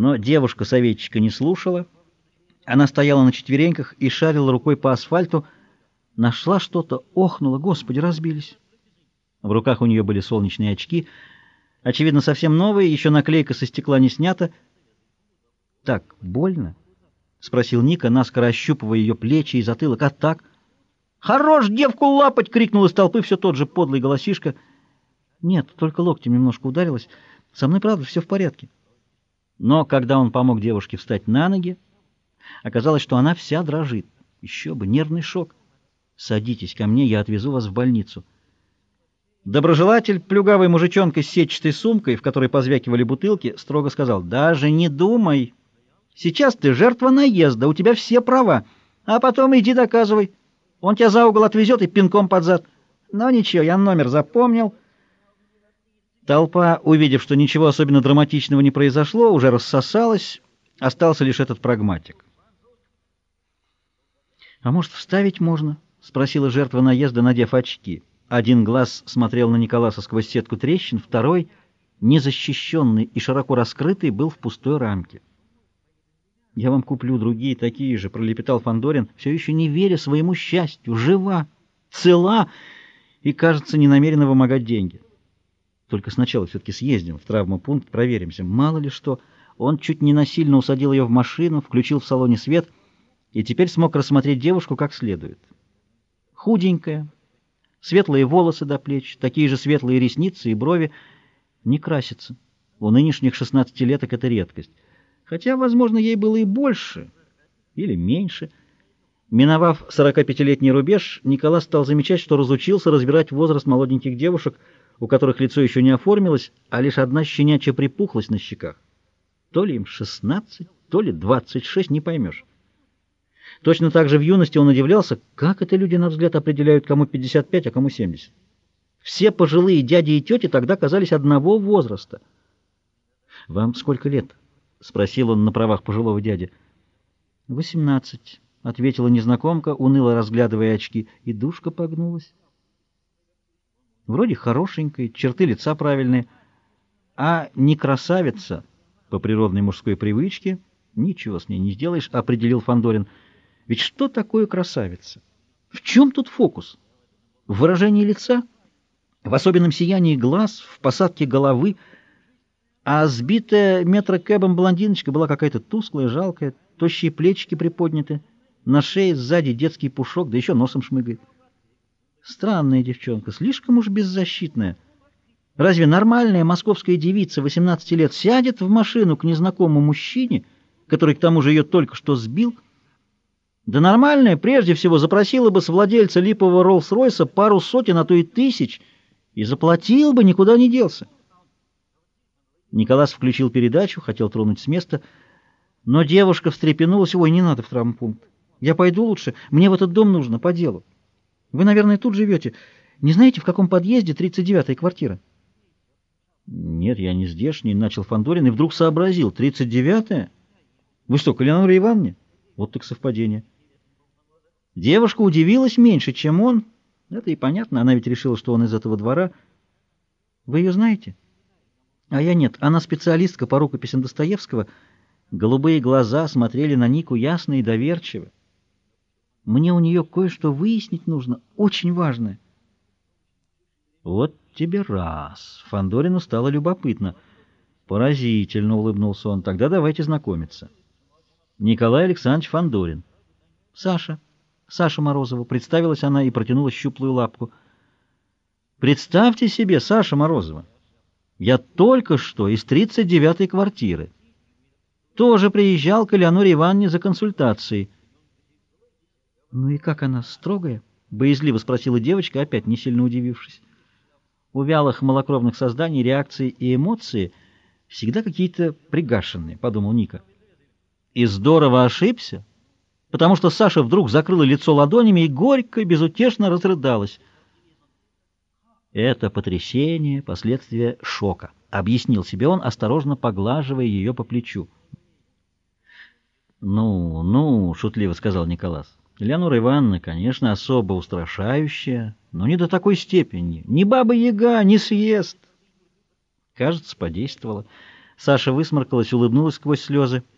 Но девушка советчика не слушала. Она стояла на четвереньках и шарила рукой по асфальту, нашла что-то, охнула, господи, разбились. В руках у нее были солнечные очки, очевидно, совсем новые, еще наклейка со стекла не снята. «Так, больно?» — спросил Ника, наскоро ощупывая ее плечи и затылок. «А так?» «Хорош девку лапать!» — крикнул из толпы все тот же подлый голосишка. «Нет, только локтем немножко ударилась. Со мной, правда, все в порядке». Но когда он помог девушке встать на ноги, оказалось, что она вся дрожит. Еще бы, нервный шок. «Садитесь ко мне, я отвезу вас в больницу». Доброжелатель, плюгавый мужичонка с сетчатой сумкой, в которой позвякивали бутылки, строго сказал, «Даже не думай. Сейчас ты жертва наезда, у тебя все права, а потом иди доказывай. Он тебя за угол отвезет и пинком под зад. Но ничего, я номер запомнил». Толпа, увидев, что ничего особенно драматичного не произошло, уже рассосалась, остался лишь этот прагматик. «А может, вставить можно?» — спросила жертва наезда, надев очки. Один глаз смотрел на Николаса сквозь сетку трещин, второй, незащищенный и широко раскрытый, был в пустой рамке. «Я вам куплю другие такие же», — пролепетал Фандорин, все еще не веря своему счастью. «Жива, цела и, кажется, не намерена вымогать деньги». «Только сначала все-таки съездим в травмопункт, проверимся. Мало ли что». Он чуть не насильно усадил ее в машину, включил в салоне свет и теперь смог рассмотреть девушку как следует. Худенькая, Светлые волосы до плеч, такие же светлые ресницы и брови. Не красится. У нынешних шестнадцатилеток это редкость. Хотя, возможно, ей было и больше или меньше. Миновав 45-летний рубеж, Николас стал замечать, что разучился разбирать возраст молоденьких девушек, у которых лицо еще не оформилось, а лишь одна щенячья припухлость на щеках. То ли им 16, то ли 26, не поймешь. Точно так же в юности он удивлялся, как это люди, на взгляд, определяют, кому 55, а кому 70. Все пожилые дяди и тети тогда казались одного возраста. «Вам сколько лет?» — спросил он на правах пожилого дяди. «Восемнадцать», — ответила незнакомка, уныло разглядывая очки, и душка погнулась. Вроде хорошенькая, черты лица правильные, а не красавица по природной мужской привычке. Ничего с ней не сделаешь, — определил Фандорин. Ведь что такое красавица? В чем тут фокус? В выражении лица? В особенном сиянии глаз, в посадке головы? А сбитая метрокэбом блондиночка была какая-то тусклая, жалкая, тощие плечики приподняты, на шее сзади детский пушок, да еще носом шмыгает. Странная девчонка, слишком уж беззащитная. Разве нормальная московская девица 18 лет сядет в машину к незнакомому мужчине, который к тому же ее только что сбил, да нормальная прежде всего запросила бы с владельца липового Роллс-Ройса пару сотен, а то и тысяч, и заплатил бы, никуда не делся. Николас включил передачу, хотел тронуть с места, но девушка встрепенулась. «Ой, не надо в травмпункт. Я пойду лучше. Мне в этот дом нужно, по делу. Вы, наверное, тут живете. Не знаете, в каком подъезде 39-я квартира?» «Нет, я не здешний», — начал Фандорин и вдруг сообразил. «39-я? Вы что, к Элеоноре Ивановне?» Вот так совпадение. Девушка удивилась меньше, чем он. Это и понятно, она ведь решила, что он из этого двора. Вы ее знаете? А я нет. Она специалистка по рукописям Достоевского. Голубые глаза смотрели на Нику ясно и доверчиво. Мне у нее кое-что выяснить нужно, очень важное. Вот тебе раз. Фандорину стало любопытно. Поразительно улыбнулся он. Тогда давайте знакомиться. Николай Александрович Фандорин. Саша. Саша Морозова. Представилась она и протянула щуплую лапку. Представьте себе, Саша Морозова. Я только что из 39-й квартиры. Тоже приезжал к Элеоноре Ивановне за консультацией. Ну и как она, строгая? Боязливо спросила девочка, опять не сильно удивившись. У вялых малокровных созданий реакции и эмоции всегда какие-то пригашенные, подумал Ника. И здорово ошибся, потому что Саша вдруг закрыла лицо ладонями и горько, безутешно разрыдалась. Это потрясение, последствия шока, объяснил себе он, осторожно поглаживая ее по плечу. «Ну, ну», — шутливо сказал Николас, — «Леонора Ивановна, конечно, особо устрашающая, но не до такой степени. Ни баба-яга не съест». Кажется, подействовало. Саша высморкалась, улыбнулась сквозь слезы